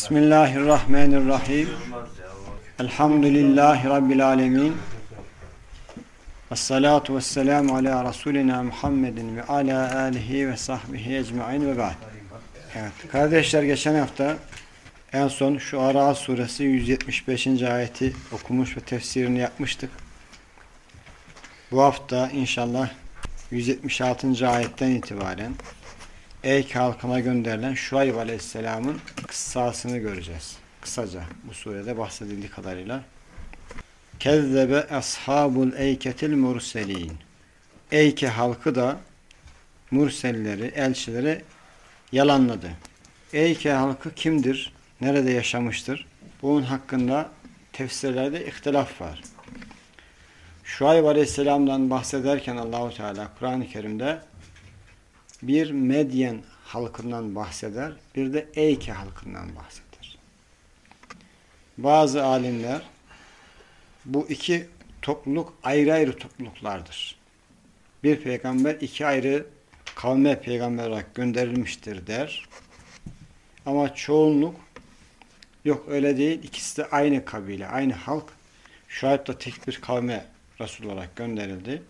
Bismillahirrahmanirrahim. Elhamdülillahi Rabbil alemin. Vessalatu vesselamu ala Resulina Muhammedin ve ala alihi ve sahbihi ecmain ve ba'd. Evet, kardeşler geçen hafta en son şu Ara suresi 175. ayeti okumuş ve tefsirini yapmıştık. Bu hafta inşallah 176. ayetten itibaren Eyk halkına gönderilen Şuayb Aleyhisselam'ın kıssasını göreceğiz. Kısaca bu surede bahsedildiği kadarıyla. Kezzebe ashabul eyketil murselin. Eyke halkı da murselleri, elçileri yalanladı. Eyke halkı kimdir? Nerede yaşamıştır? Bunun hakkında tefsirlerde ihtilaf var. Şuayb Aleyhisselam'dan bahsederken Allahu Teala Kur'an-ı Kerim'de bir Medyen halkından bahseder, bir de Eyke halkından bahseder. Bazı alimler bu iki topluluk ayrı ayrı topluluklardır. Bir peygamber iki ayrı kavme peygamber olarak gönderilmiştir der. Ama çoğunluk yok öyle değil. İkisi de aynı kabile, aynı halk. Şuayb da tek bir kavme Resul olarak gönderildi.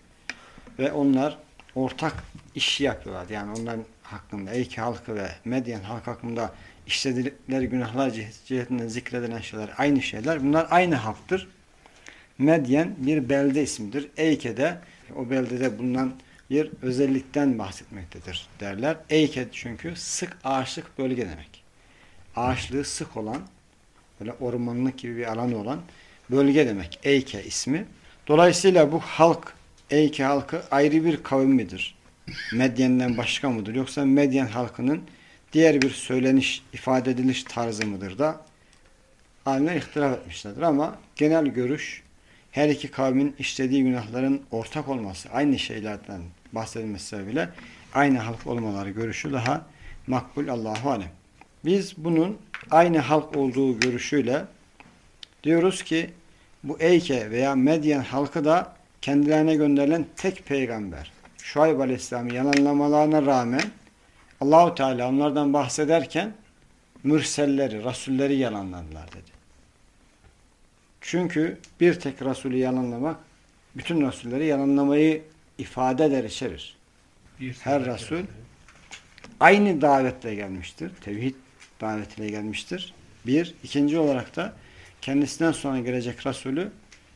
Ve onlar ortak iş yapıyorlar. Yani onların hakkında, Eyke halkı ve Medyen halk hakkında işledikleri günahlar cihetinden zikredilen şeyler aynı şeyler. Bunlar aynı halktır. Medyen bir belde ismidir. Eyke de o beldede bulunan bir özellikten bahsetmektedir derler. Eyke çünkü sık ağaçlık bölge demek. Ağaçlığı sık olan, böyle ormanlık gibi bir alanı olan bölge demek. Eyke ismi. Dolayısıyla bu halk Eyke halkı ayrı bir kavim midir? Medyen'den başka mıdır? Yoksa Medyen halkının diğer bir söyleniş, ifade ediliş tarzı mıdır da alimler ihtilaf etmişlerdir. Ama genel görüş her iki kavmin işlediği günahların ortak olması, aynı şeylerden bahsedilmesi bile aynı halk olmaları görüşü daha makbul Allahu Alem. Biz bunun aynı halk olduğu görüşüyle diyoruz ki bu Eyke veya Medyen halkı da kendilerine gönderilen tek peygamber. Şuayb Aleyhisselam'ın yalanlamalarına rağmen Allahu Teala onlardan bahsederken mürselleri, rasulleri yalanladılar dedi. Çünkü bir tek rasulü yalanlamak bütün rasulleri yalanlamayı ifade eder içerir. Her rasul aynı davetle gelmiştir. Tevhid davetiyle gelmiştir. Bir. ikinci olarak da kendisinden sonra gelecek rasulü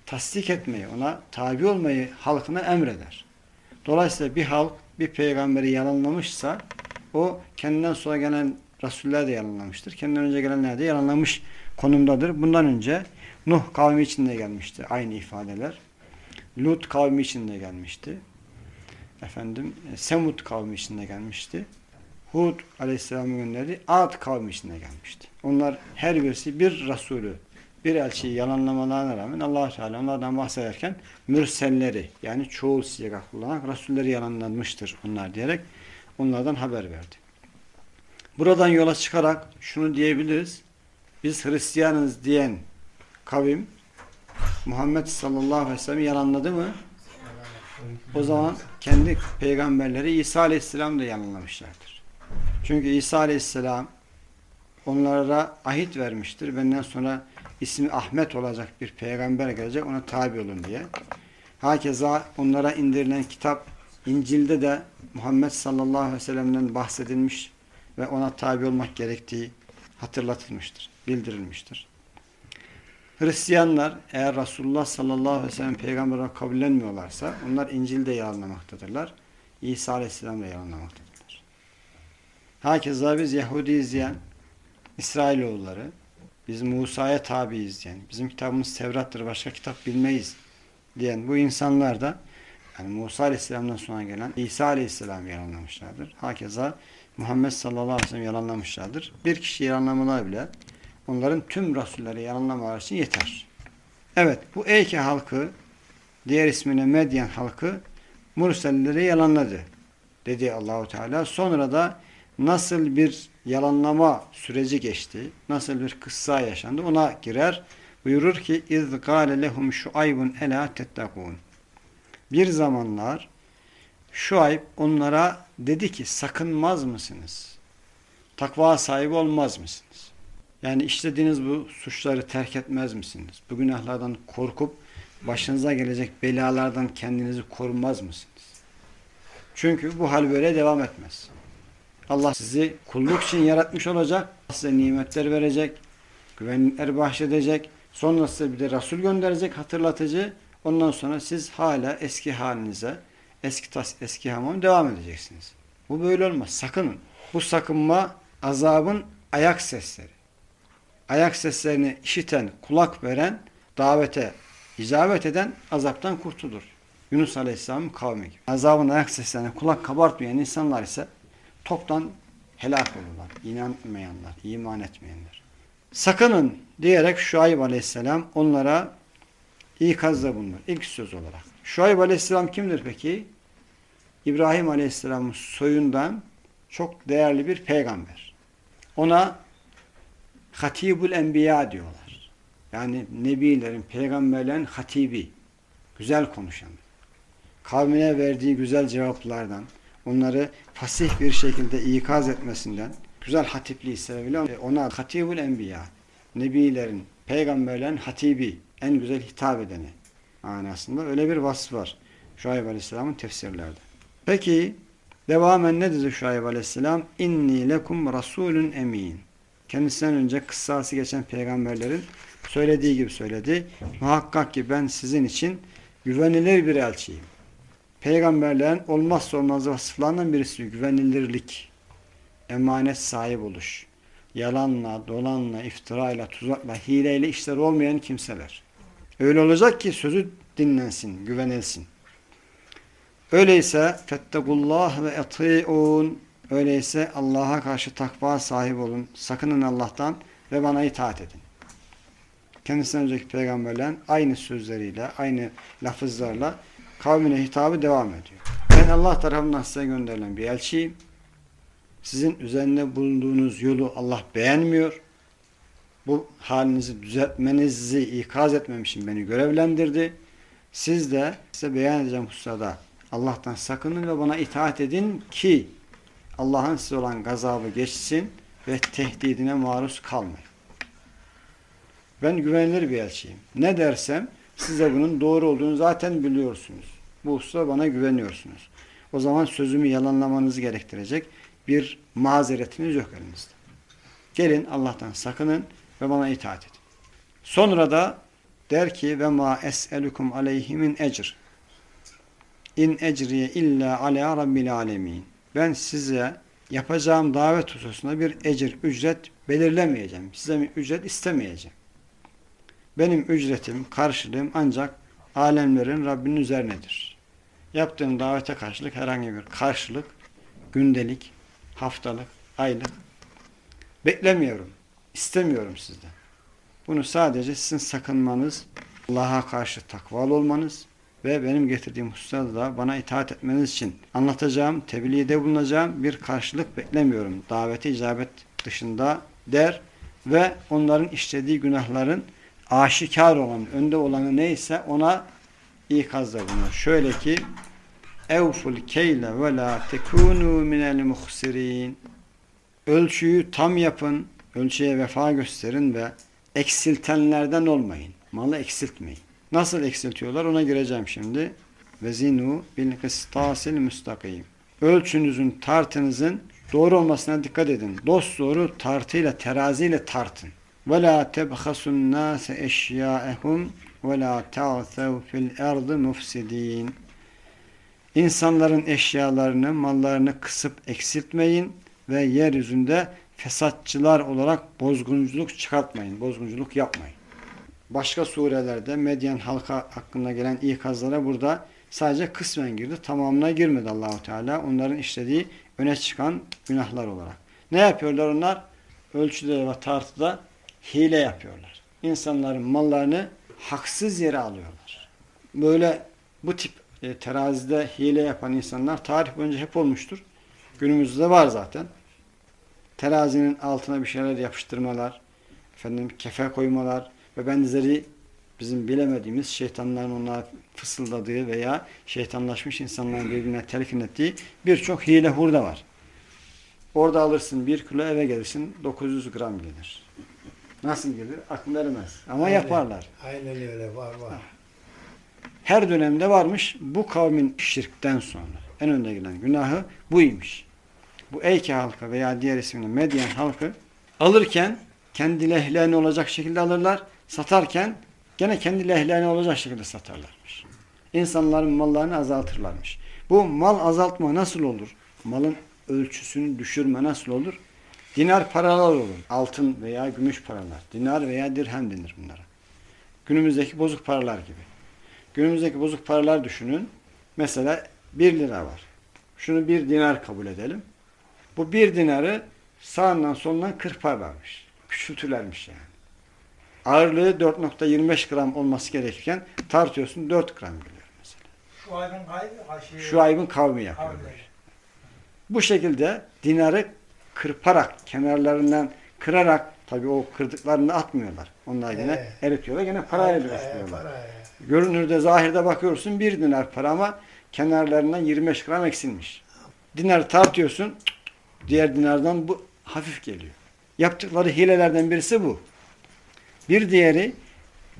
tasdik etmeyi, ona tabi olmayı halkına emreder. Dolayısıyla bir halk bir peygamberi yalanlamışsa o kendinden sonra gelen rasuller de yalanlamıştır. Kendinden önce gelenler de yalanlamış konumdadır. Bundan önce Nuh kavmi için de gelmişti aynı ifadeler. Lut kavmi için de gelmişti. Efendim Semud kavmi için de gelmişti. Hud aleyhisselamı gönderdi. Ad kavmi için de gelmişti. Onlar her birisi bir rasulü bir elçiyi yalanlamalarına rağmen allah Teala onlardan bahsederken mürselleri yani çoğul siga kullanarak rasulleri yalanlanmıştır onlar diyerek onlardan haber verdi. Buradan yola çıkarak şunu diyebiliriz. Biz Hristiyanız diyen kavim Muhammed sallallahu aleyhi ve sellem yalanladı mı? O zaman kendi peygamberleri İsa aleyhisselam da yalanlamışlardır. Çünkü İsa aleyhisselam onlara ahit vermiştir. Benden sonra ismi Ahmet olacak bir peygamber gelecek ona tabi olun diye. Hakeza onlara indirilen kitap İncil'de de Muhammed sallallahu aleyhi ve sellem'den bahsedilmiş ve ona tabi olmak gerektiği hatırlatılmıştır, bildirilmiştir. Hristiyanlar eğer Resulullah sallallahu aleyhi ve sellem peygamber olarak kabullenmiyorlarsa onlar İncil'de yalanlamaktadırlar. İsa aleyhisselam da yalanlamaktadırlar. Hakeza biz Yahudi izleyen İsrailoğulları biz Musa'ya tabiiz yani. Bizim kitabımız Tevrat'tır. Başka kitap bilmeyiz diyen bu insanlar da yani Musa Aleyhisselam'dan sonra gelen İsa Aleyhisselam yalanlamışlardır. Hakeza Muhammed sallallahu aleyhi ve sellem yalanlamışlardır. Bir kişi yalanlamalar bile onların tüm rasulleri yalanlamalar için yeter. Evet bu Eyke halkı diğer ismine Medyen halkı Murselleri yalanladı dedi Allahu Teala. Sonra da nasıl bir yalanlama süreci geçti, nasıl bir kıssa yaşandı ona girer. Buyurur ki iz gâle lehum şuaybun elâ tettekûn. Bir zamanlar Şuayb onlara dedi ki sakınmaz mısınız? Takva sahibi olmaz mısınız? Yani işlediğiniz bu suçları terk etmez misiniz? Bu günahlardan korkup başınıza gelecek belalardan kendinizi korumaz mısınız? Çünkü bu hal böyle devam etmez. Allah sizi kulluk için yaratmış olacak. Size nimetler verecek. Güvenlikler bahşedecek. Sonra size bir de Resul gönderecek hatırlatıcı. Ondan sonra siz hala eski halinize, eski tas, eski hamam devam edeceksiniz. Bu böyle olmaz. Sakının. Bu sakınma azabın ayak sesleri. Ayak seslerini işiten, kulak veren, davete icabet eden azaptan kurtulur. Yunus Aleyhisselam'ın kavmi gibi. Azabın ayak seslerine kulak kabartmayan insanlar ise toptan helak olurlar. İnanmayanlar, iman etmeyenler. Sakının diyerek Şuayb Aleyhisselam onlara ikazda bulunur. İlk söz olarak. Şuayb Aleyhisselam kimdir peki? İbrahim Aleyhisselam'ın soyundan çok değerli bir peygamber. Ona Hatibul Enbiya diyorlar. Yani nebilerin, peygamberlerin hatibi. Güzel konuşan. Kavmine verdiği güzel cevaplardan, onları fasih bir şekilde ikaz etmesinden, güzel hatipliği sebebiyle ona Hatibul Enbiya, nebilerin, peygamberlerin hatibi, en güzel hitap edeni manasında öyle bir vasfı var. Şuayb Aleyhisselam'ın tefsirlerde. Peki devamen ne dedi Şuayb Aleyhisselam? İnni lekum rasulun emin. Kendisinden önce kıssası geçen peygamberlerin söylediği gibi söyledi. Muhakkak ki ben sizin için güvenilir bir elçiyim. Peygamberlerin olmazsa olmaz vasıflarından birisi güvenilirlik, emanet sahip oluş, yalanla, dolanla, iftirayla, tuzakla, hileyle işler olmayan kimseler. Öyle olacak ki sözü dinlensin, güvenilsin. Öyleyse fettegullah ve eti'un öyleyse Allah'a karşı takva sahip olun. Sakının Allah'tan ve bana itaat edin. Kendisinden önceki peygamberlerin aynı sözleriyle, aynı lafızlarla kavmine hitabı devam ediyor. Ben Allah tarafından size gönderilen bir elçiyim. Sizin üzerinde bulunduğunuz yolu Allah beğenmiyor. Bu halinizi düzeltmenizi ikaz etmem için beni görevlendirdi. Siz de size beyan edeceğim hususada Allah'tan sakının ve bana itaat edin ki Allah'ın size olan gazabı geçsin ve tehdidine maruz kalmayın. Ben güvenilir bir elçiyim. Ne dersem size bunun doğru olduğunu zaten biliyorsunuz. Bu hususta bana güveniyorsunuz. O zaman sözümü yalanlamanızı gerektirecek bir mazeretiniz yok elinizde. Gelin Allah'tan sakının ve bana itaat edin. Sonra da der ki ve ma es'elukum aleyhi min ecr. İn ecriye illa ala rabbil alemin. Ben size yapacağım davet hususunda bir ecir, ücret belirlemeyeceğim. Size bir ücret istemeyeceğim. Benim ücretim, karşılığım ancak alemlerin Rabbinin üzerinedir. Yaptığım davete karşılık herhangi bir karşılık, gündelik, haftalık, aylık beklemiyorum. istemiyorum sizden. Bunu sadece sizin sakınmanız, Allah'a karşı takvalı olmanız ve benim getirdiğim hususlarda da bana itaat etmeniz için anlatacağım, tebliğde bulunacağım bir karşılık beklemiyorum. Daveti icabet dışında der ve onların işlediği günahların aşikar olan, önde olanı neyse ona ikazda bulunur. Şöyle ki evful keyle ve la tekunu minel muhsirin ölçüyü tam yapın, ölçüye vefa gösterin ve eksiltenlerden olmayın. Malı eksiltmeyin. Nasıl eksiltiyorlar ona gireceğim şimdi. Vezinu bil kıstasil müstakim. Ölçünüzün, tartınızın doğru olmasına dikkat edin. Dost doğru tartıyla, teraziyle tartın. Ve la tebhasun nase eşyaehum ve la ta'thav fil mufsidin. İnsanların eşyalarını, mallarını kısıp eksiltmeyin ve yeryüzünde fesatçılar olarak bozgunculuk çıkartmayın, bozgunculuk yapmayın. Başka surelerde Medyen halka hakkında gelen ikazlara burada sadece kısmen girdi. Tamamına girmedi Allahu Teala. Onların işlediği öne çıkan günahlar olarak. Ne yapıyorlar onlar? Ölçüde ve tartıda hile yapıyorlar. İnsanların mallarını haksız yere alıyorlar. Böyle bu tip e, terazide hile yapan insanlar tarih boyunca hep olmuştur. Günümüzde var zaten. Terazinin altına bir şeyler yapıştırmalar, efendim kefe koymalar ve benzeri bizim bilemediğimiz şeytanların onlara fısıldadığı veya şeytanlaşmış insanların birbirine telkin ettiği birçok hile hurda var. Orada alırsın bir kilo eve gelirsin 900 gram gelir. Nasıl gelir? Aklım ermez. Ama Aynen. yaparlar. Aynen öyle var var. Her dönemde varmış bu kavmin şirkten sonra en önde gelen günahı buymuş. Bu Eyke halkı veya diğer ismiyle Medyen halkı alırken kendi lehlerine olacak şekilde alırlar. Satarken gene kendi lehlerine olacak şekilde satarlarmış. İnsanların mallarını azaltırlarmış. Bu mal azaltma nasıl olur? Malın ölçüsünü düşürme nasıl olur? Dinar paralar olur. Altın veya gümüş paralar. Dinar veya dirhem denir bunlara. Günümüzdeki bozuk paralar gibi. Günümüzdeki bozuk paralar düşünün. Mesela 1 lira var. Şunu bir dinar kabul edelim. Bu bir dinarı sağından solundan kırparlarmış. Küçültürlermiş yani. Ağırlığı 4.25 gram olması gerekirken tartıyorsun 4 gram geliyor mesela. Şu aybın aybın kavmi yapıyor. Bu şekilde dinarı kırparak, kenarlarından kırarak tabii o kırdıklarını atmıyorlar. Onlar Evet. eritiyorlar. Gene parayla ee. Görünürde, zahirde bakıyorsun bir dinar para ama kenarlarından 25 gram eksilmiş. Dinar tartıyorsun, diğer dinardan bu hafif geliyor. Yaptıkları hilelerden birisi bu. Bir diğeri,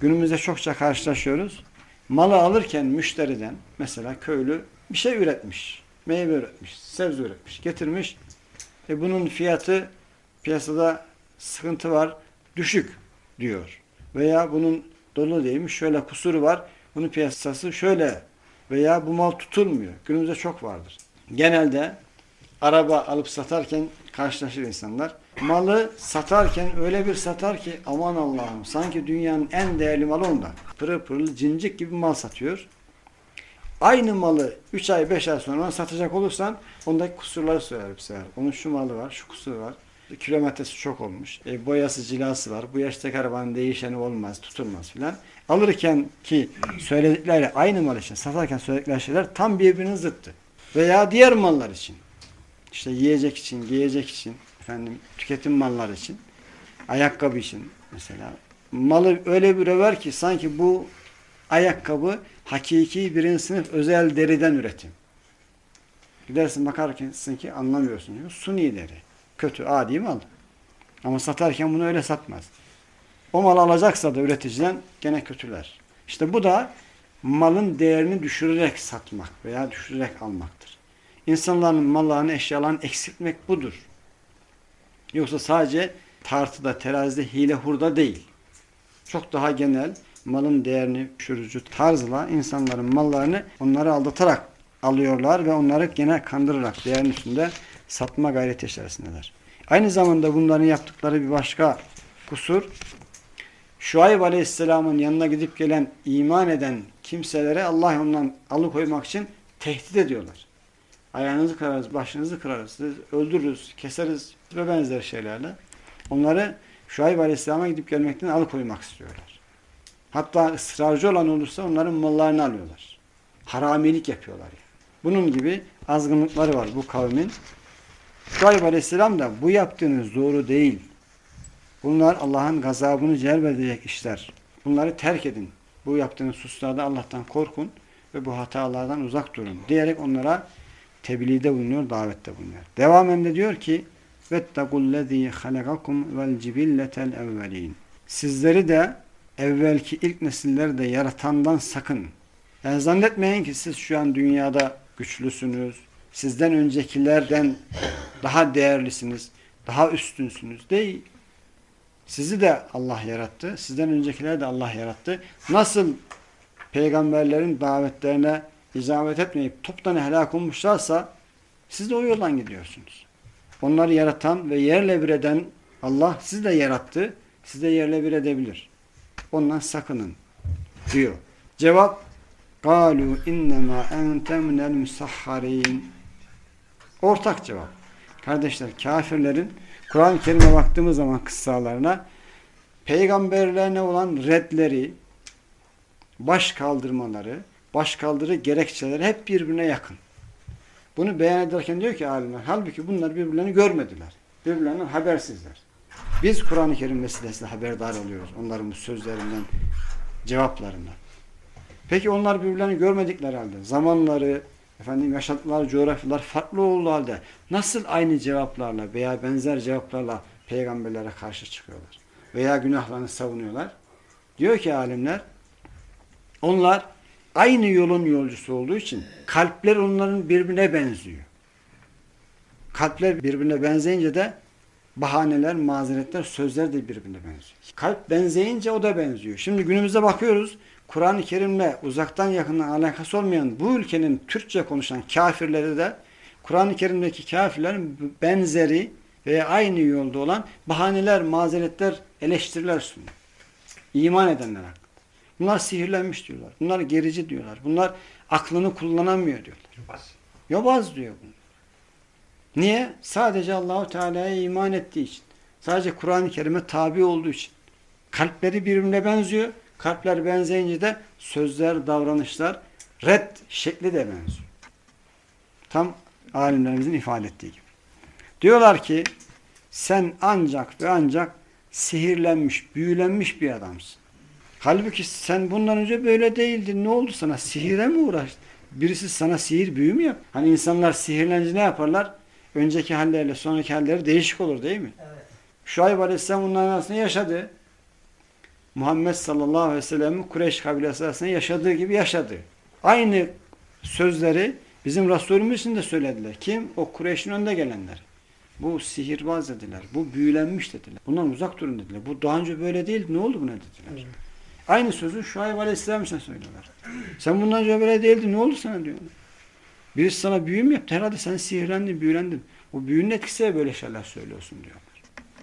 günümüzde çokça karşılaşıyoruz. Malı alırken müşteriden, mesela köylü bir şey üretmiş. Meyve üretmiş, sebze üretmiş, getirmiş. E bunun fiyatı piyasada sıkıntı var, düşük diyor. Veya bunun dolu değilmiş, şöyle kusuru var, bunun piyasası şöyle veya bu mal tutulmuyor. Günümüzde çok vardır. Genelde araba alıp satarken karşılaşır insanlar. Malı satarken öyle bir satar ki aman Allah'ım sanki dünyanın en değerli malı onda. Pırıl pırıl cincik gibi mal satıyor. Aynı malı 3 ay 5 ay sonra satacak olursan ondaki kusurları söyler bir. Onun şu malı var, şu kusuru var. Kilometresi çok olmuş. E, boyası cilası var. Bu yaştaki arabanın değişeni olmaz, tutulmaz filan. Alırken ki söyledikleri aynı mal için satarken söyledikleri şeyler tam birbirinin zıttı. Veya diğer mallar için. İşte yiyecek için, giyecek için, efendim tüketim malları için, ayakkabı için mesela. Malı öyle bir över ki sanki bu ayakkabı hakiki birinci sınıf özel deriden üretim. Gidersin bakarsın ki anlamıyorsun. Çünkü Suni deri. Kötü, adi mal. Ama satarken bunu öyle satmaz. O mal alacaksa da üreticiden gene kötüler. İşte bu da malın değerini düşürerek satmak veya düşürerek almaktır. İnsanların mallarını, eşyalarını eksiltmek budur. Yoksa sadece tartıda, terazide, hile hurda değil. Çok daha genel malın değerini düşürücü tarzla insanların mallarını onları aldatarak alıyorlar ve onları gene kandırarak değerin üstünde satma gayreti içerisindeler. Aynı zamanda bunların yaptıkları bir başka kusur Şuayb Aleyhisselam'ın yanına gidip gelen iman eden kimselere Allah ondan alıkoymak için tehdit ediyorlar. Ayağınızı kırarız, başınızı kırarız, sizi öldürürüz, keseriz ve benzer şeylerle. Onları Şuayb Aleyhisselam'a gidip gelmekten alıkoymak istiyorlar. Hatta ısrarcı olan olursa onların mallarını alıyorlar. Haramilik yapıyorlar. Yani. Bunun gibi azgınlıkları var bu kavmin. Şuayb Aleyhisselam da bu yaptığınız doğru değil. Bunlar Allah'ın gazabını celbedecek işler. Bunları terk edin. Bu yaptığınız hususlarda Allah'tan korkun ve bu hatalardan uzak durun diyerek onlara tebliğde bulunuyor, davette bulunuyor. Devamen de diyor ki وَاتَّقُوا الَّذ۪ي خَلَقَكُمْ وَالْجِبِلَّةَ الْاَوَّل۪ينَ Sizleri de evvelki ilk nesilleri de yaratandan sakın. Yani zannetmeyin ki siz şu an dünyada güçlüsünüz, sizden öncekilerden daha değerlisiniz, daha üstünsünüz. Değil. Sizi de Allah yarattı. Sizden öncekileri de Allah yarattı. Nasıl peygamberlerin davetlerine icabet etmeyip toptan helak olmuşlarsa siz de o yoldan gidiyorsunuz. Onları yaratan ve yerle bir eden Allah sizi de yarattı. Sizi de yerle bir edebilir. Ondan sakının diyor. Cevap Galu innema ente minel musahharin. Ortak cevap. Kardeşler kafirlerin Kur'an-ı Kerim'e baktığımız zaman kıssalarına peygamberlerine olan redleri, baş kaldırmaları, baş kaldırı gerekçeleri hep birbirine yakın. Bunu beyan ederken diyor ki alimler, halbuki bunlar birbirlerini görmediler. Birbirlerinden habersizler. Biz Kur'an-ı Kerim vesilesiyle haberdar oluyoruz onların bu sözlerinden, cevaplarından. Peki onlar birbirlerini görmedikleri halde, zamanları, efendim yaşadıkları coğrafyalar farklı olduğu halde nasıl aynı cevaplarla veya benzer cevaplarla peygamberlere karşı çıkıyorlar? veya günahlarını savunuyorlar. Diyor ki alimler onlar aynı yolun yolcusu olduğu için kalpler onların birbirine benziyor. Kalpler birbirine benzeyince de bahaneler, mazeretler, sözler de birbirine benziyor. Kalp benzeyince o da benziyor. Şimdi günümüzde bakıyoruz Kur'an-ı Kerim'le uzaktan yakından alakası olmayan bu ülkenin Türkçe konuşan kafirleri de Kur'an-ı Kerim'deki kafirlerin benzeri veya aynı yolda olan bahaneler, mazeretler, eleştiriler sunuyor. İman edenler hakkında. Bunlar sihirlenmiş diyorlar. Bunlar gerici diyorlar. Bunlar aklını kullanamıyor diyorlar. Bas. Yobaz diyor bunlar. Niye? Sadece Allahu Teala'ya iman ettiği için. Sadece Kur'an-ı Kerim'e tabi olduğu için. Kalpleri birbirine benziyor. Kalpler benzeyince de sözler, davranışlar, red şekli de benziyor. Tam alimlerimizin ifade ettiği gibi. Diyorlar ki sen ancak ve ancak sihirlenmiş, büyülenmiş bir adamsın. Halbuki sen bundan önce böyle değildin. Ne oldu sana? Sihire mi uğraştın? Birisi sana sihir büyü mü yap? Hani insanlar sihirlenince ne yaparlar? Önceki halleriyle sonraki halleri değişik olur değil mi? Evet. Şuayb Aleyhisselam bunların arasında yaşadı. Muhammed sallallahu aleyhi ve sellem'in Kureyş kabilesi arasında yaşadığı gibi yaşadı. Aynı sözleri bizim Resulümüz için de söylediler. Kim? O Kureyş'in önde gelenler. Bu sihirbaz dediler. Bu büyülenmiş dediler. Bundan uzak durun dediler. Bu daha önce böyle değildi. Ne oldu buna dediler. Aynı sözü Şuayb Aleyhisselam için söylüyorlar. Sen bundan önce böyle değildin. Ne oldu sana diyorlar. Birisi sana büyü mü yaptı? Herhalde sen sihirlendin, büyülendin. O büyünün etkisiyle böyle şeyler söylüyorsun diyorlar.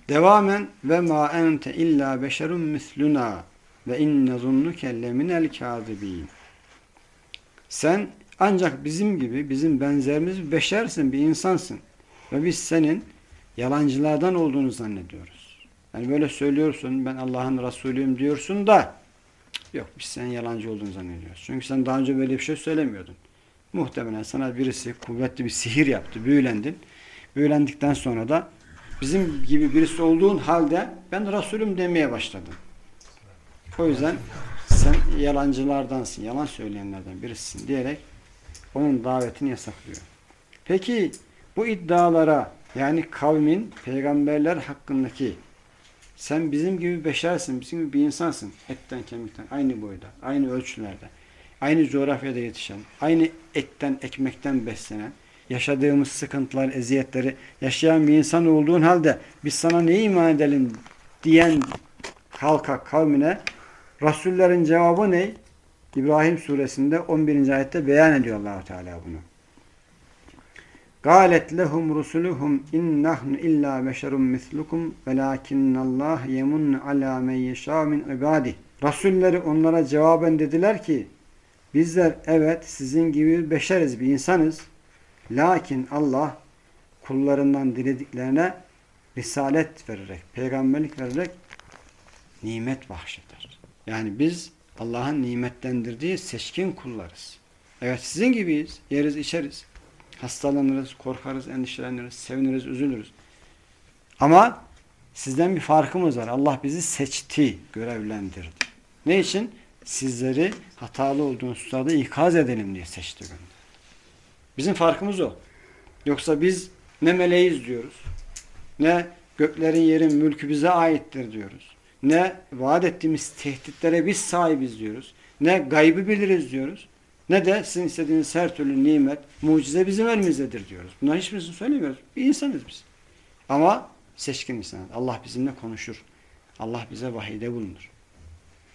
Devamen ve ma ente illa beşerun misluna ve inne zunnuke leminel kâzibîn. Sen ancak bizim gibi, bizim benzerimiz bir beşersin, bir insansın. Ve biz senin yalancılardan olduğunu zannediyoruz. Yani böyle söylüyorsun, ben Allah'ın Resulüyüm diyorsun da yok biz senin yalancı olduğunu zannediyoruz. Çünkü sen daha önce böyle bir şey söylemiyordun. Muhtemelen sana birisi kuvvetli bir sihir yaptı, büyülendin. Büyülendikten sonra da bizim gibi birisi olduğun halde ben Resulüm demeye başladın. O yüzden sen yalancılardansın, yalan söyleyenlerden birisin diyerek onun davetini yasaklıyor. Peki bu iddialara yani kavmin peygamberler hakkındaki sen bizim gibi beşersin, bizim gibi bir insansın. Etten kemikten, aynı boyda, aynı ölçülerde, aynı coğrafyada yetişen, aynı etten, ekmekten beslenen, yaşadığımız sıkıntılar, eziyetleri yaşayan bir insan olduğun halde biz sana ne iman edelim diyen halka, kavmine Resullerin cevabı ne? İbrahim suresinde 11. ayette beyan ediyor allah Teala bunu. قَالَتْ لَهُمْ رُسُلُهُمْ اِنْ نَحْنُ اِلَّا بَشَرٌ مِثْلُكُمْ وَلَاكِنَّ اللّٰهِ يَمُنَّ عَلَى مَنْ يَشَاءُ مِنْ عِبَادِهِ Resulleri onlara cevaben dediler ki bizler evet sizin gibi beşeriz bir insanız. Lakin Allah kullarından dilediklerine risalet vererek, peygamberlik vererek nimet bahşeder. Yani biz Allah'ın nimetlendirdiği seçkin kullarız. Evet sizin gibiyiz. Yeriz, içeriz. Hastalanırız, korkarız, endişeleniriz, seviniriz, üzülürüz. Ama sizden bir farkımız var. Allah bizi seçti, görevlendirdi. Ne için? Sizleri hatalı olduğunuz hususlarda ikaz edelim diye seçti gönderdi. Bizim farkımız o. Yoksa biz ne meleğiz diyoruz. Ne göklerin yerin mülkü bize aittir diyoruz. Ne vaat ettiğimiz tehditlere biz sahibiz diyoruz. Ne gaybı biliriz diyoruz. Ne de sizin istediğiniz her türlü nimet, mucize bizim elimizdedir diyoruz. Bunları hiçbirisini söylemiyoruz. Bir insanız biz. Ama seçkin insanız. Allah bizimle konuşur. Allah bize vahide bulunur.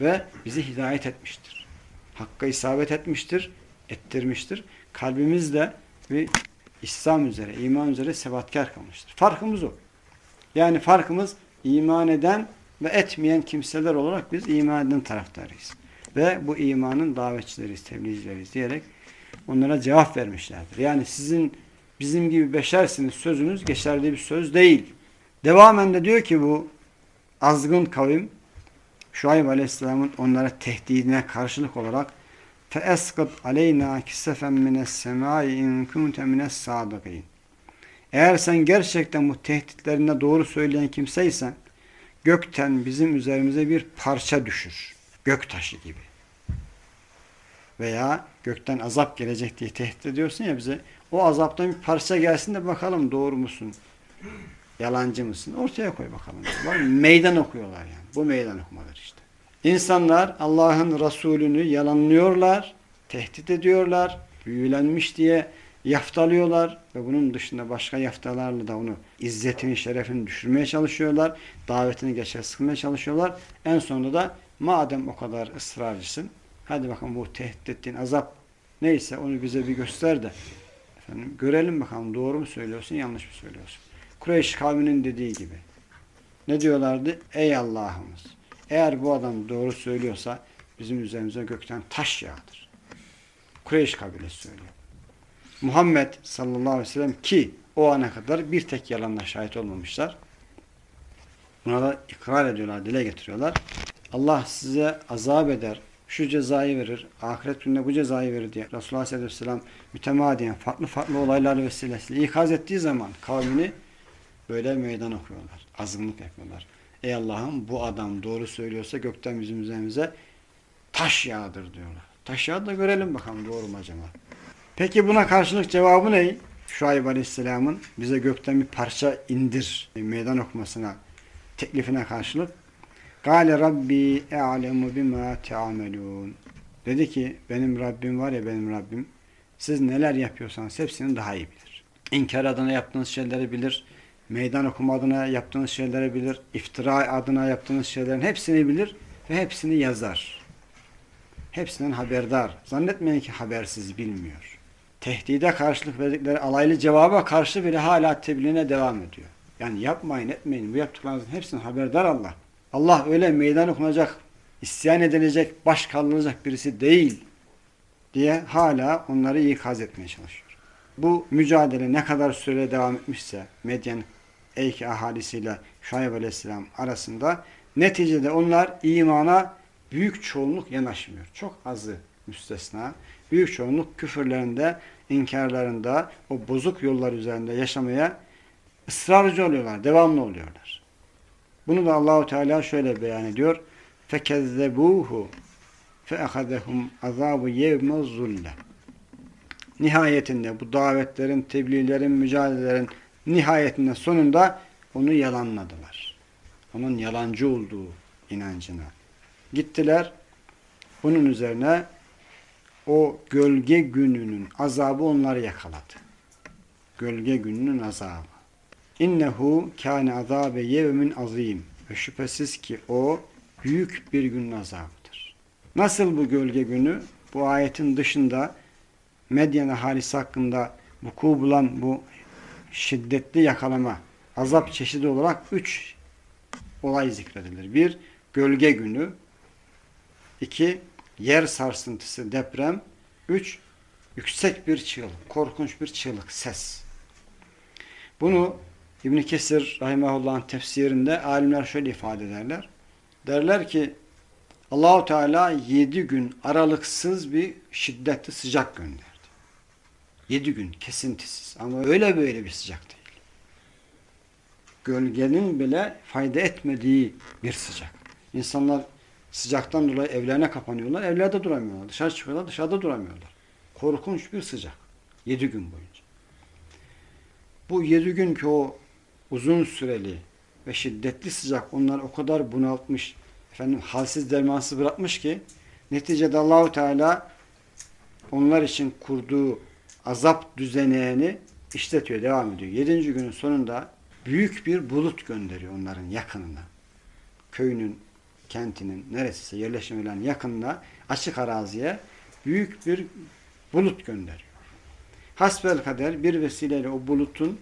Ve bizi hidayet etmiştir. Hakka isabet etmiştir, ettirmiştir. Kalbimizde bir İslam üzere, iman üzere sebatkar kalmıştır. Farkımız o. Yani farkımız iman eden ve etmeyen kimseler olarak biz iman eden taraftarıyız. Ve bu imanın davetçileriyiz, tebliğcileriyiz diyerek onlara cevap vermişlerdir. Yani sizin bizim gibi beşersiniz sözünüz geçerli bir söz değil. Devamen de diyor ki bu azgın kavim Şuayb Aleyhisselam'ın onlara tehdidine karşılık olarak teeskıt aleyna kisefen mines semai in kunte mines sadikin. Eğer sen gerçekten bu tehditlerine doğru söyleyen kimseysen gökten bizim üzerimize bir parça düşür. Gök taşı gibi. Veya gökten azap gelecek diye tehdit ediyorsun ya bize. O azaptan bir parça gelsin de bakalım doğru musun? Yalancı mısın? Ortaya koy bakalım. Meydan okuyorlar yani. Bu meydan okumadır işte. İnsanlar Allah'ın Resulünü yalanlıyorlar, tehdit ediyorlar, büyülenmiş diye yaftalıyorlar ve bunun dışında başka yaftalarla da onu izzetini, şerefini düşürmeye çalışıyorlar. Davetini geçer sıkmaya çalışıyorlar. En sonunda da madem o kadar ısrarcısın, hadi bakalım bu tehdit ettiğin azap neyse onu bize bir göster de efendim, görelim bakalım doğru mu söylüyorsun, yanlış mı söylüyorsun. Kureyş kavminin dediği gibi. Ne diyorlardı? Ey Allah'ımız! Eğer bu adam doğru söylüyorsa bizim üzerimize gökten taş yağdır. Kureyş kabilesi söylüyor. Muhammed sallallahu aleyhi ve sellem ki o ana kadar bir tek yalanla şahit olmamışlar. Buna da ikrar ediyorlar, dile getiriyorlar. Allah size azap eder, şu cezayı verir, ahiret gününde bu cezayı verir diye Resulullah sallallahu aleyhi ve sellem mütemadiyen farklı farklı olaylar vesilesiyle ikaz ettiği zaman kavmini böyle meydan okuyorlar. Azınlık yapıyorlar. Ey Allah'ım bu adam doğru söylüyorsa gökten bizim üzerimize taş yağdır diyorlar. Taş yağ da görelim bakalım doğru mu acaba? Peki buna karşılık cevabı ne? Şuayb Aleyhisselam'ın bize gökten bir parça indir meydan okumasına teklifine karşılık Gale Rabbi e'alemu bima te'amelun Dedi ki benim Rabbim var ya benim Rabbim siz neler yapıyorsanız hepsini daha iyi bilir. İnkar adına yaptığınız şeyleri bilir. Meydan okuma adına yaptığınız şeyleri bilir. iftira adına yaptığınız şeylerin hepsini bilir ve hepsini yazar. Hepsinden haberdar. Zannetmeyin ki habersiz bilmiyor. Tehdide karşılık verdikleri alaylı cevaba karşı bile hala tebliğine devam ediyor. Yani yapmayın etmeyin bu yaptıklarınızın hepsini haberdar Allah. Allah öyle meydan okunacak, isyan edilecek, baş kaldırılacak birisi değil diye hala onları ikaz etmeye çalışıyor. Bu mücadele ne kadar süre devam etmişse Medyen Eyke ahalisiyle Şuayb aleyhisselam arasında. Neticede onlar imana büyük çoğunluk yanaşmıyor. Çok azı müstesna. Büyük çoğunluk küfürlerinde, inkarlarında, o bozuk yollar üzerinde yaşamaya ısrarcı oluyorlar, devamlı oluyorlar. Bunu da Allahu Teala şöyle beyan ediyor. Fekezzebuhu feahadehum azabu yevme zulle. Nihayetinde bu davetlerin, tebliğlerin, mücadelelerin nihayetinde sonunda onu yalanladılar. Onun yalancı olduğu inancına. Gittiler, bunun üzerine o gölge gününün azabı onları yakaladı. Gölge gününün azabı. İnnehu kâne azâbe yevmin azîm. Ve şüphesiz ki o büyük bir günün azabıdır. Nasıl bu gölge günü? Bu ayetin dışında Medyen ahalisi hakkında vuku bulan bu şiddetli yakalama, azap çeşidi olarak üç olay zikredilir. Bir, gölge günü. iki yer sarsıntısı, deprem. Üç, yüksek bir çığlık, korkunç bir çığlık, ses. Bunu İbn Kesir rahimehullah'ın tefsirinde alimler şöyle ifade ederler. Derler ki Allahu Teala yedi gün aralıksız bir şiddetli sıcak gönderdi. Yedi gün kesintisiz ama öyle böyle bir sıcak değil. Gölgenin bile fayda etmediği bir sıcak. İnsanlar sıcaktan dolayı evlerine kapanıyorlar, evlerde duramıyorlar. Dışarı çıkıyorlar, dışarıda duramıyorlar. Korkunç bir sıcak. Yedi gün boyunca. Bu yedi gün ki o uzun süreli ve şiddetli sıcak onlar o kadar bunaltmış, efendim halsiz dermansız bırakmış ki neticede Allahu Teala onlar için kurduğu azap düzeneğini işletiyor, devam ediyor. Yedinci günün sonunda büyük bir bulut gönderiyor onların yakınına. Köyünün, kentinin, neresiyse yerleşim yakınına, açık araziye büyük bir bulut gönderiyor. Hasbel kader bir vesileyle o bulutun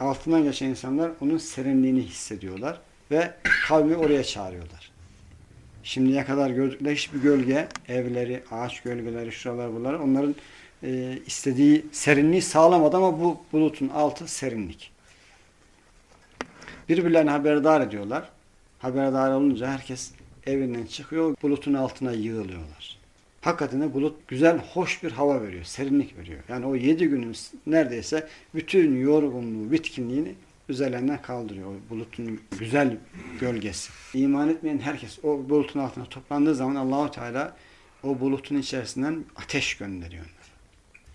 altından geçen insanlar onun serinliğini hissediyorlar ve kavmi oraya çağırıyorlar. Şimdiye kadar gördükleri hiçbir gölge, evleri, ağaç gölgeleri, şuralar bunlar onların e, istediği serinliği sağlamadı ama bu bulutun altı serinlik. Birbirlerine haberdar ediyorlar. Haberdar olunca herkes evinden çıkıyor, bulutun altına yığılıyorlar. Hakikaten bulut güzel, hoş bir hava veriyor, serinlik veriyor. Yani o yedi günün neredeyse bütün yorgunluğu, bitkinliğini üzerlerinden kaldırıyor. O bulutun güzel gölgesi. İman etmeyen herkes o bulutun altına toplandığı zaman Allahu Teala o bulutun içerisinden ateş gönderiyor.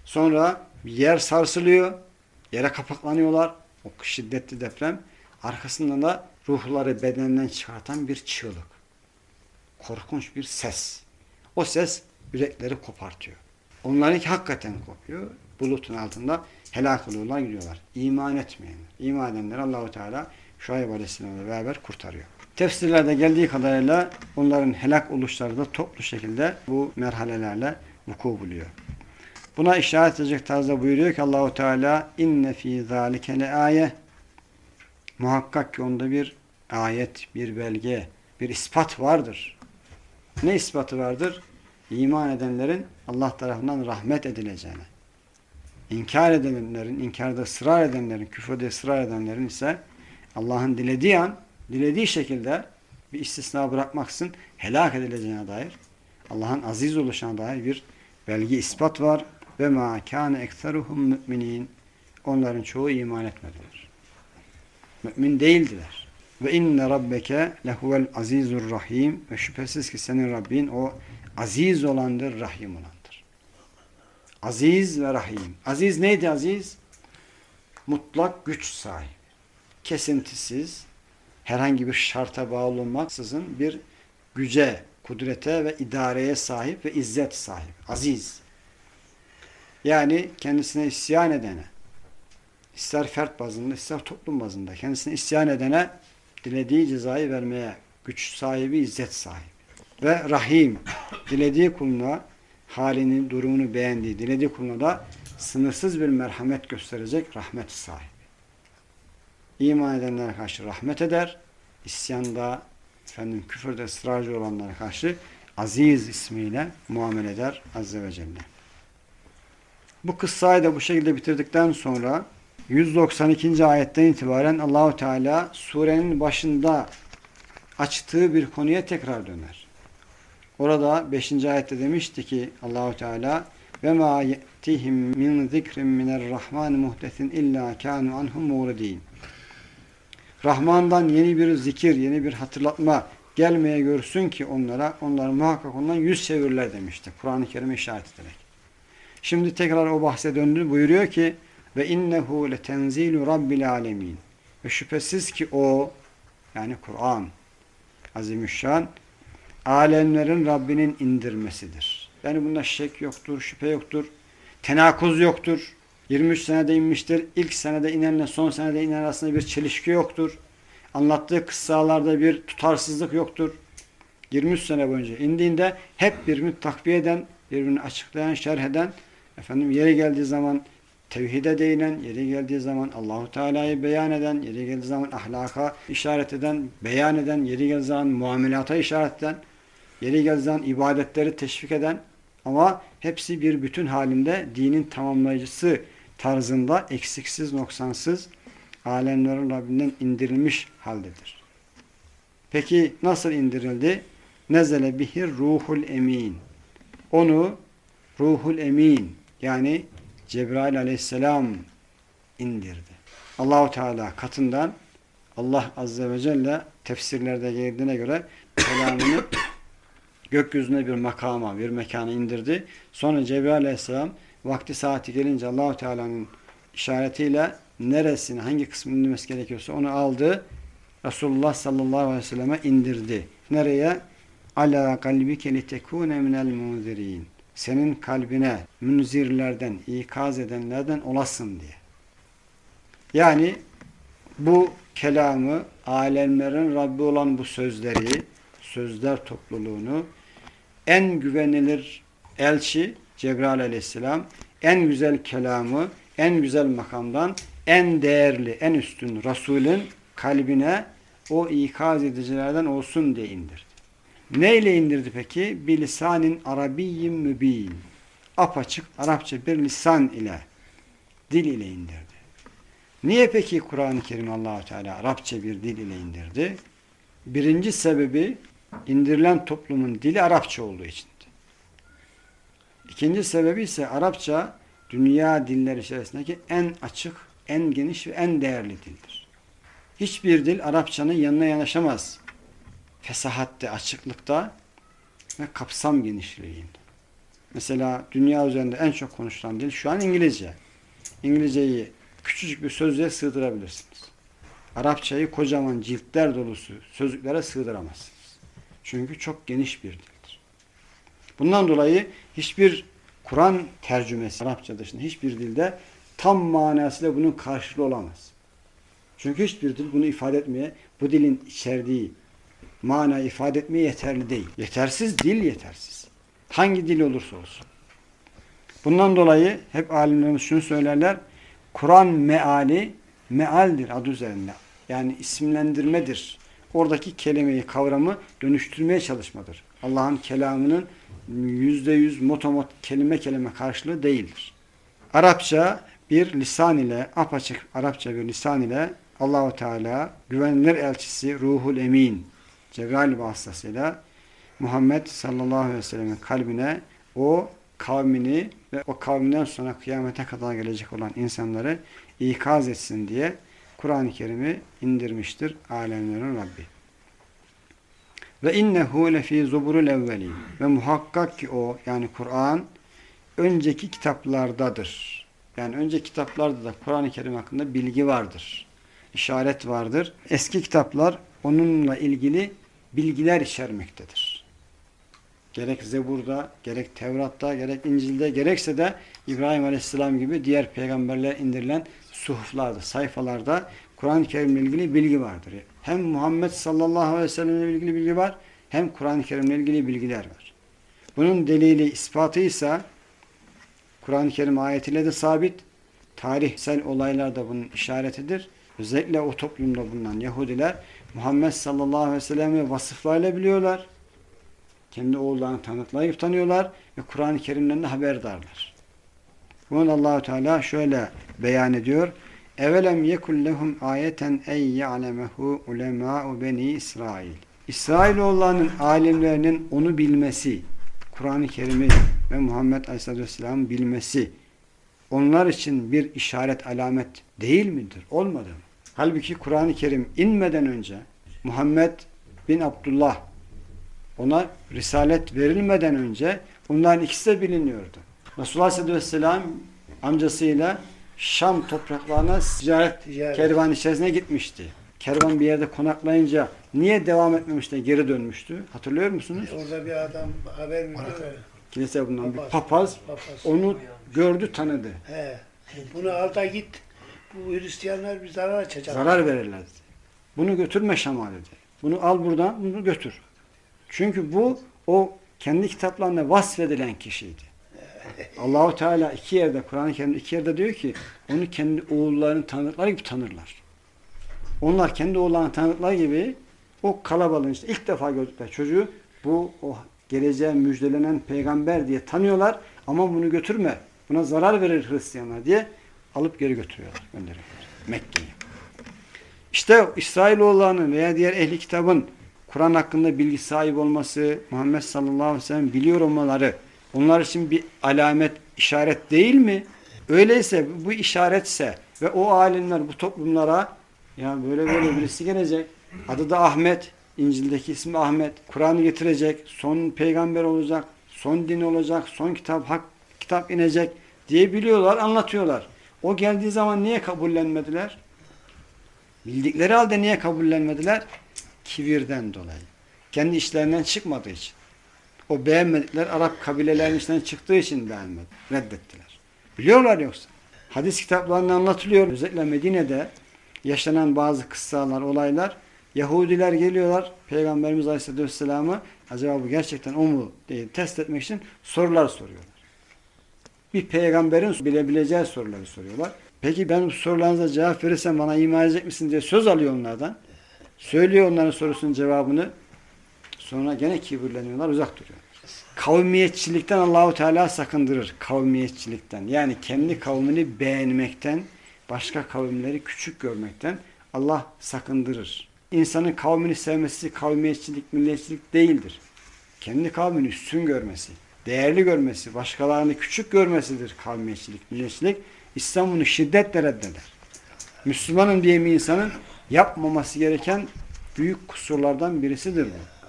Sonra yer sarsılıyor, yere kapaklanıyorlar. O şiddetli deprem. Arkasından da ruhları bedeninden çıkartan bir çığlık. Korkunç bir ses. O ses yürekleri kopartıyor. Onlarınki hakikaten kopuyor. Bulutun altında helak oluyorlar gidiyorlar. İman etmeyenler. İman edenler Allahu Teala Şuayb Aleyhisselam'la beraber kurtarıyor. Tefsirlerde geldiği kadarıyla onların helak oluşları da toplu şekilde bu merhalelerle vuku buluyor. Buna işaret edecek tarzda buyuruyor ki Allahu Teala inne fi zalike le ayet Muhakkak ki onda bir ayet, bir belge, bir ispat vardır. Ne ispatı vardır? İman edenlerin Allah tarafından rahmet edileceğine. İnkar edenlerin, inkarda ısrar edenlerin, küfürde ısrar edenlerin ise Allah'ın dilediği an, dilediği şekilde bir istisna bırakmaksın helak edileceğine dair Allah'ın aziz oluşuna dair bir belge ispat var ve ma kana ekseruhum müminin onların çoğu iman etmediler. Mümin değildiler. Ve inne rabbeke lehuvel azizur rahim ve şüphesiz ki senin Rabbin o aziz olandır, rahim olandır. Aziz ve rahim. Aziz neydi aziz? Mutlak güç sahibi. Kesintisiz, herhangi bir şarta bağlı olmaksızın bir güce, kudrete ve idareye sahip ve izzet sahip. Aziz. Yani kendisine isyan edene, ister fert bazında, ister toplum bazında kendisine isyan edene dilediği cezayı vermeye güç sahibi, izzet sahibi. Ve Rahim, dilediği kuluna halini, durumunu beğendiği, dilediği kuluna da sınırsız bir merhamet gösterecek rahmet sahibi. İman edenlere karşı rahmet eder, isyanda, efendim küfürde ısrarcı olanlara karşı Aziz ismiyle muamele eder Azze ve Celle. Bu kıssayı da bu şekilde bitirdikten sonra 192. ayetten itibaren Allahu Teala surenin başında açtığı bir konuya tekrar döner. Orada 5. ayette demişti ki Allahu Teala ve ma yetihim min zikrin minerrahman muhtesin illa kanu anhum muridin. Rahman'dan yeni bir zikir, yeni bir hatırlatma gelmeye görsün ki onlara, onlar muhakkak ondan yüz çevirirler demişti. Kur'an-ı Kerim'e işaret ederek. Şimdi tekrar o bahse döndü. Buyuruyor ki ve innehu letenzilu rabbil alemin. Ve şüphesiz ki o yani Kur'an azimüşşan alemlerin Rabbinin indirmesidir. Yani bunda şek yoktur, şüphe yoktur, tenakuz yoktur. 23 senede inmiştir. İlk senede inenle son senede inen arasında bir çelişki yoktur. Anlattığı kıssalarda bir tutarsızlık yoktur. 23 sene boyunca indiğinde hep birbirini takviye eden, birbirini açıklayan, şerh eden, efendim yeri geldiği zaman tevhide değinen, yeri geldiği zaman Allahu Teala'yı beyan eden, yeri geldiği zaman ahlaka işaret eden, beyan eden, yeri geldiği zaman muamelata işaret eden, yeri geldiği zaman ibadetleri teşvik eden ama hepsi bir bütün halinde dinin tamamlayıcısı tarzında eksiksiz, noksansız alemlerin Rabbinden indirilmiş haldedir. Peki nasıl indirildi? Nezele bihir ruhul emin. Onu ruhul emin yani Cebrail aleyhisselam indirdi. Allahu Teala katından Allah azze ve celle tefsirlerde geldiğine göre kelamını gökyüzüne bir makama, bir mekana indirdi. Sonra Cebrail aleyhisselam vakti saati gelince Allahu Teala'nın işaretiyle neresini, hangi kısmını indirmesi gerekiyorsa onu aldı. Resulullah sallallahu aleyhi ve selleme indirdi. Nereye? Ala kalbike litekune minel munzirin senin kalbine münzirlerden, ikaz edenlerden olasın diye. Yani bu kelamı, alemlerin Rabbi olan bu sözleri, sözler topluluğunu en güvenilir elçi Cebrail aleyhisselam en güzel kelamı, en güzel makamdan en değerli, en üstün Resulün kalbine o ikaz edicilerden olsun diye indirdi. Neyle indirdi peki? Bilisanin arabiyyin mübin. Apaçık Arapça bir lisan ile, dil ile indirdi. Niye peki Kur'an-ı Kerim allah Teala Arapça bir dil ile indirdi? Birinci sebebi indirilen toplumun dili Arapça olduğu içindi. İkinci sebebi ise Arapça dünya dilleri içerisindeki en açık, en geniş ve en değerli dildir. Hiçbir dil Arapçanın yanına yanaşamaz fesahatte, açıklıkta ve kapsam genişliğinde. Mesela dünya üzerinde en çok konuşulan dil şu an İngilizce. İngilizceyi küçücük bir sözle sığdırabilirsiniz. Arapçayı kocaman ciltler dolusu sözlüklere sığdıramazsınız. Çünkü çok geniş bir dildir. Bundan dolayı hiçbir Kur'an tercümesi Arapça dışında hiçbir dilde tam manasıyla bunun karşılığı olamaz. Çünkü hiçbir dil bunu ifade etmeye, bu dilin içerdiği mana ifade etmeye yeterli değil. Yetersiz dil yetersiz. Hangi dil olursa olsun. Bundan dolayı hep alimlerimiz şunu söylerler. Kur'an meali mealdir adı üzerinde. Yani isimlendirmedir. Oradaki kelimeyi, kavramı dönüştürmeye çalışmadır. Allah'ın kelamının yüzde yüz motomot kelime kelime karşılığı değildir. Arapça bir lisan ile, apaçık Arapça bir lisan ile Allahu Teala güvenilir elçisi Ruhul Emin Cebrail vasıtasıyla Muhammed sallallahu aleyhi ve sellemin kalbine o kavmini ve o kavminden sonra kıyamete kadar gelecek olan insanları ikaz etsin diye Kur'an-ı Kerim'i indirmiştir alemlerin Rabbi. Ve innehu lefi zuburul evvelin ve muhakkak ki o yani Kur'an önceki kitaplardadır. Yani önceki kitaplarda da Kur'an-ı Kerim hakkında bilgi vardır. işaret vardır. Eski kitaplar onunla ilgili bilgiler içermektedir. Gerek Zebur'da, gerek Tevrat'ta, gerek İncil'de, gerekse de İbrahim Aleyhisselam gibi diğer peygamberler indirilen suhuflarda, sayfalarda Kur'an-ı Kerim'le ilgili bilgi vardır. Hem Muhammed sallallahu aleyhi ve sellem'le ilgili bilgi var, hem Kur'an-ı Kerim'le ilgili bilgiler var. Bunun delili, ispatı ise Kur'an-ı Kerim ayetiyle de sabit, tarihsel olaylar da bunun işaretidir. Özellikle o toplumda bulunan Yahudiler Muhammed sallallahu aleyhi ve sellem'i vasıflarıyla biliyorlar. Kendi oğullarını tanıtlayıp tanıyorlar ve Kur'an-ı Kerim'den de haberdarlar. Bunu Allahu Teala şöyle beyan ediyor. Evelem yekul lehum ayeten ey ya'lemehu ulema'u beni İsrail. İsrailoğullarının alimlerinin onu bilmesi, Kur'an-ı Kerim'i ve Muhammed Aleyhisselatü Vesselam'ı bilmesi onlar için bir işaret, alamet değil midir? Olmadı mı? Halbuki Kur'an-ı Kerim inmeden önce Muhammed bin Abdullah ona risalet verilmeden önce bunların ikisi de biliniyordu. Resulullah Aleyhisselatü Vesselam amcasıyla Şam topraklarına ticaret, Ticaret. kervan içerisine gitmişti. Kervan bir yerde konaklayınca niye devam etmemiş de geri dönmüştü? Hatırlıyor musunuz? Orada bir adam haber verdi. Kilise bundan bir Papaz. papaz Papaz. onu gördü tanıdı. He. Bunu al da git. Bu Hristiyanlar bir zarar açacak. Zarar verirler. Bunu götürme Şam'a dedi. Bunu al buradan, bunu götür. Çünkü bu o kendi kitaplarında vasfedilen kişiydi. Allahu Teala iki yerde Kur'an-ı Kerim'de iki yerde diyor ki onu kendi oğullarını tanıdıkları gibi tanırlar. Onlar kendi oğullarını tanıdıkları gibi o kalabalığın işte ilk defa gördükleri çocuğu bu o geleceğe müjdelenen peygamber diye tanıyorlar ama bunu götürme. Buna zarar verir Hristiyanlar diye alıp geri götürüyorlar, gönderiyorlar Mekke'ye. İşte İsrailoğullarının veya diğer ehli kitabın Kur'an hakkında bilgi sahibi olması, Muhammed sallallahu aleyhi ve sellem biliyor olmaları onlar için bir alamet, işaret değil mi? Öyleyse bu işaretse ve o alimler bu toplumlara ya böyle böyle birisi gelecek. Adı da Ahmet. İncil'deki ismi Ahmet. Kur'an'ı getirecek. Son peygamber olacak. Son din olacak. Son kitap, hak kitap inecek diye biliyorlar, anlatıyorlar. O geldiği zaman niye kabullenmediler? Bildikleri halde niye kabullenmediler? Kibirden dolayı. Kendi işlerinden çıkmadığı için. O beğenmedikler Arap kabilelerinin içinden çıktığı için beğenmedi. Reddettiler. Biliyorlar yoksa. Hadis kitaplarında anlatılıyor. Özellikle Medine'de yaşanan bazı kıssalar, olaylar. Yahudiler geliyorlar. Peygamberimiz Aleyhisselatü Vesselam'ı acaba bu gerçekten o mu diye test etmek için sorular soruyorlar. Bir peygamberin bilebileceği soruları soruyorlar. Peki ben bu sorularınıza cevap verirsem bana iman edecek misin diye söz alıyor onlardan. Söylüyor onların sorusunun cevabını. Sonra gene kibirleniyorlar, uzak duruyorlar. Kavmiyetçilikten Allahu Teala sakındırır. Kavmiyetçilikten. Yani kendi kavmini beğenmekten, başka kavimleri küçük görmekten Allah sakındırır. İnsanın kavmini sevmesi kavmiyetçilik, milliyetçilik değildir. Kendi kavmini üstün görmesi, değerli görmesi, başkalarını küçük görmesidir kavmiyetçilik, milliyetçilik. İslam bunu şiddetle reddeder. Müslümanın diye bir insanın yapmaması gereken büyük kusurlardan birisidir bu.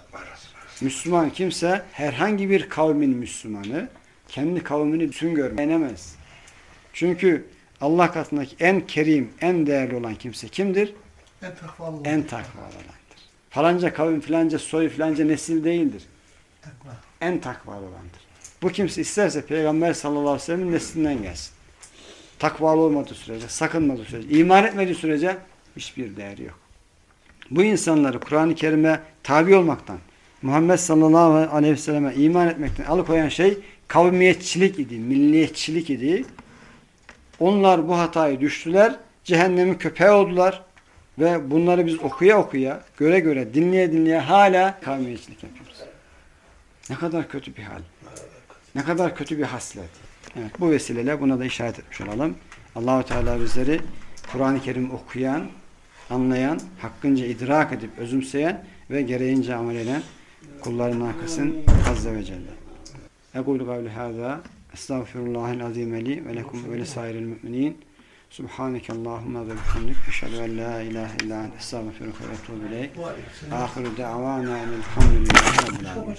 Müslüman kimse herhangi bir kavmin Müslümanı kendi kavmini üstün görmenemez. Çünkü Allah katındaki en kerim, en değerli olan kimse kimdir? En takvalı. En takvalı olandır. Falanca kavim, filanca soy, filanca nesil değildir. Takva. En takvalı olandır. Bu kimse isterse Peygamber sallallahu aleyhi ve sellem'in neslinden gelsin. Takvalı olmadığı sürece, sakınmadığı sürece, iman etmediği sürece hiçbir değeri yok. Bu insanları Kur'an-ı Kerim'e tabi olmaktan, Muhammed sallallahu aleyhi ve selleme iman etmekten alıkoyan şey kavmiyetçilik idi, milliyetçilik idi. Onlar bu hatayı düştüler, cehennemin köpeği oldular ve bunları biz okuya okuya, göre göre, dinleye dinleye hala kavmiyetçilik yapıyoruz. Ne kadar kötü bir hal. Ne kadar kötü bir haslet. Evet, bu vesileyle buna da işaret etmiş olalım. Allahu Teala bizleri Kur'an-ı Kerim okuyan, anlayan, hakkınca idrak edip özümseyen ve gereğince amel eden kullarından kılsın Azze ve Celle. Ekulu kavli hâzâ estağfirullahil azîme li ve lekum ve lisairil müminin Subhaneke Allahümme ve bihamdik eşhedü en la ilahe illa estağfiruke ve etûbü. Ahiru da'vana elhamdülillahi rabbil.